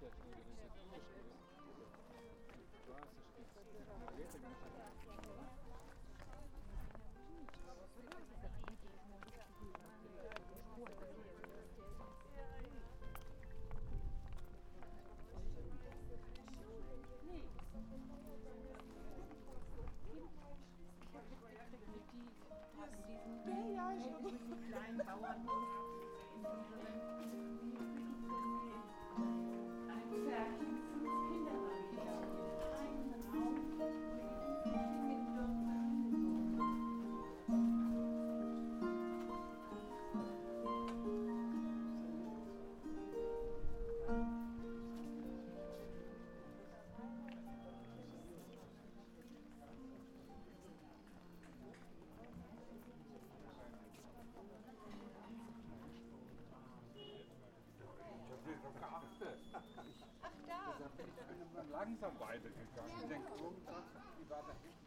Ich langsam weitergegangen. Ich denke, irgendwas, die war da hinten.